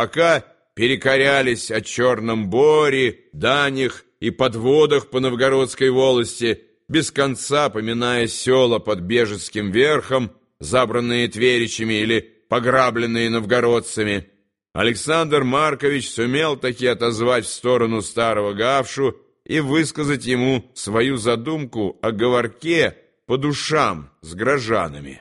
пока перекорялись о Черном Боре, Данях и подводах по Новгородской волости, без конца поминая села под Бежецким верхом, забранные тверичами или пограбленные новгородцами, Александр Маркович сумел таки отозвать в сторону старого Гавшу и высказать ему свою задумку о говорке по душам с горожанами.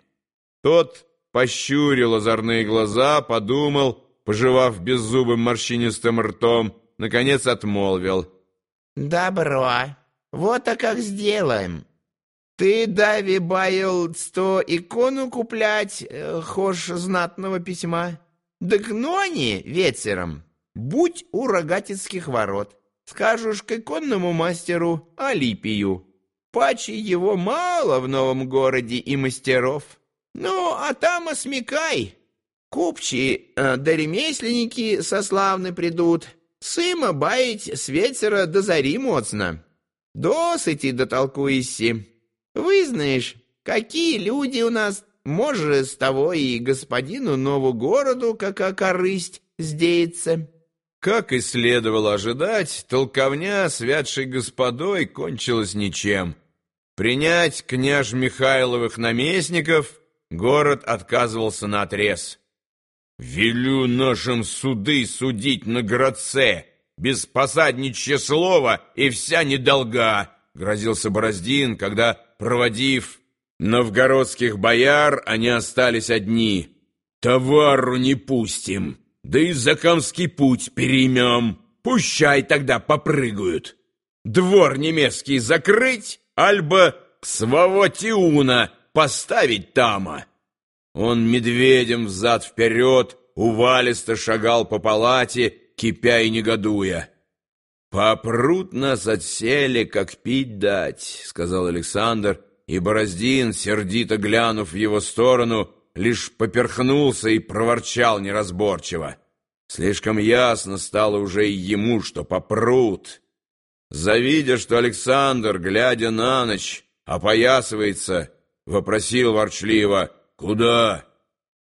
Тот пощурил озорные глаза, подумал, пожевав беззубым морщинистым ртом, наконец отмолвил. «Добро. Вот а как сделаем. Ты, Дави, баял сто икону куплять, э, хошь знатного письма? Да к ноне вечером будь у рогатицких ворот. Скажешь к иконному мастеру Алипию. Паче его мало в новом городе и мастеров. Ну, а там осмекай». Купчи э, да ремесленники сославны придут. Сыма баять с вечера до зари моцно. Досыти дотолкуйся. Вы знаешь, какие люди у нас, может, с того и господину нову городу, кака корысть, здеется. Как и следовало ожидать, толковня святшей господой кончилась ничем. Принять княж Михайловых наместников город отказывался наотрез. «Велю нашим суды судить на городце, без посадничья слова и вся недолга», — грозился Бороздин, когда, проводив новгородских бояр, они остались одни. «Товару не пустим, да и закамский путь переймем, пущай тогда попрыгают. Двор немецкий закрыть, альбо своего Тиуна поставить тама». Он медведем взад-вперед увалисто шагал по палате, кипя и негодуя. «Попрут нас отсели, как пить дать», — сказал Александр, и Бороздин, сердито глянув в его сторону, лишь поперхнулся и проворчал неразборчиво. Слишком ясно стало уже и ему, что попрут. Завидя, что Александр, глядя на ночь, опоясывается, вопросил ворчливо — «Куда?»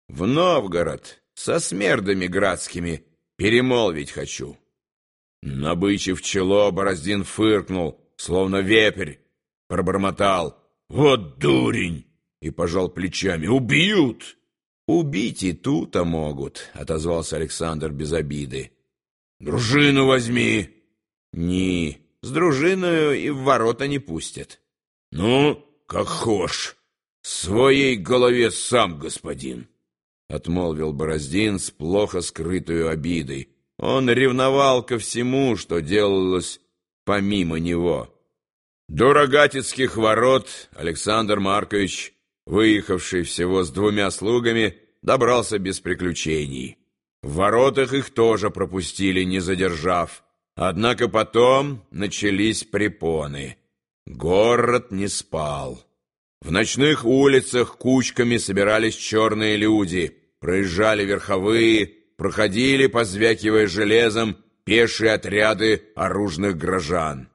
«В Новгород, со смердами градскими, перемолвить хочу». Набычив чело, Бороздин фыркнул, словно вепрь, пробормотал. «Вот дурень!» и пожал плечами. «Убьют!» «Убить и тут-то могут», — отозвался Александр без обиды. «Дружину возьми!» «Не, с дружиною и в ворота не пустят». «Ну, как хошь!» «Своей голове сам, господин!» — отмолвил Бороздин с плохо скрытую обидой. Он ревновал ко всему, что делалось помимо него. До Рогатицких ворот Александр Маркович, выехавший всего с двумя слугами, добрался без приключений. В воротах их тоже пропустили, не задержав. Однако потом начались препоны. Город не спал. В ночных улицах кучками собирались черные люди, проезжали верховые, проходили, позвякивая железом, пешие отряды оружных горожан.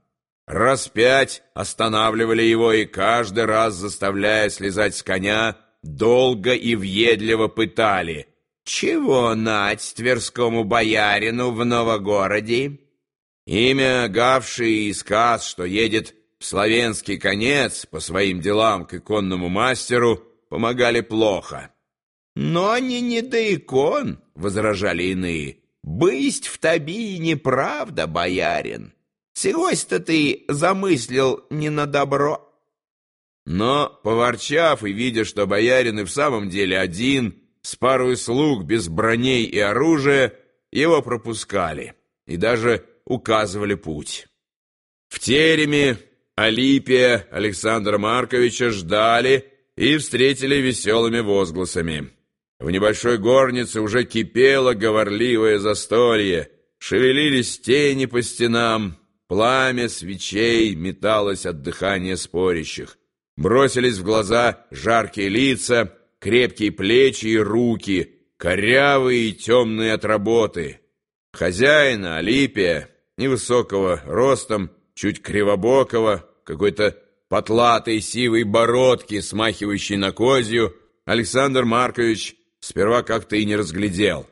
Раз пять останавливали его и каждый раз, заставляя слезать с коня, долго и въедливо пытали. «Чего нать тверскому боярину в Новогороде?» Имя гавший и сказ, что едет славянский конец по своим делам к иконному мастеру помогали плохо. «Но не не до икон», — возражали иные, — «бысть в таби неправда, боярин. Сегось-то ты замыслил не на добро». Но, поворчав и видя, что боярин и в самом деле один, с парой слуг, без броней и оружия, его пропускали и даже указывали путь. В тереме Алипия Александра Марковича ждали и встретили веселыми возгласами. В небольшой горнице уже кипело говорливое застолье, шевелились тени по стенам, пламя свечей металось от дыхания спорящих. Бросились в глаза жаркие лица, крепкие плечи и руки, корявые и темные от работы. Хозяина Алипия, невысокого ростом, чуть кривобокого, какой-то потлатой сивой бородки, смахивающей на козью, Александр Маркович сперва как-то и не разглядел.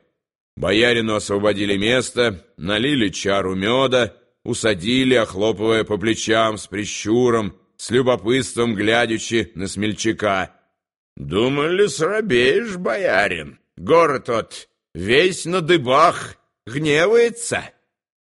Боярину освободили место, налили чару меда, усадили, охлопывая по плечам с прищуром, с любопытством глядячи на смельчака. «Думали, срабеешь, боярин? Город тот весь на дыбах, гневается».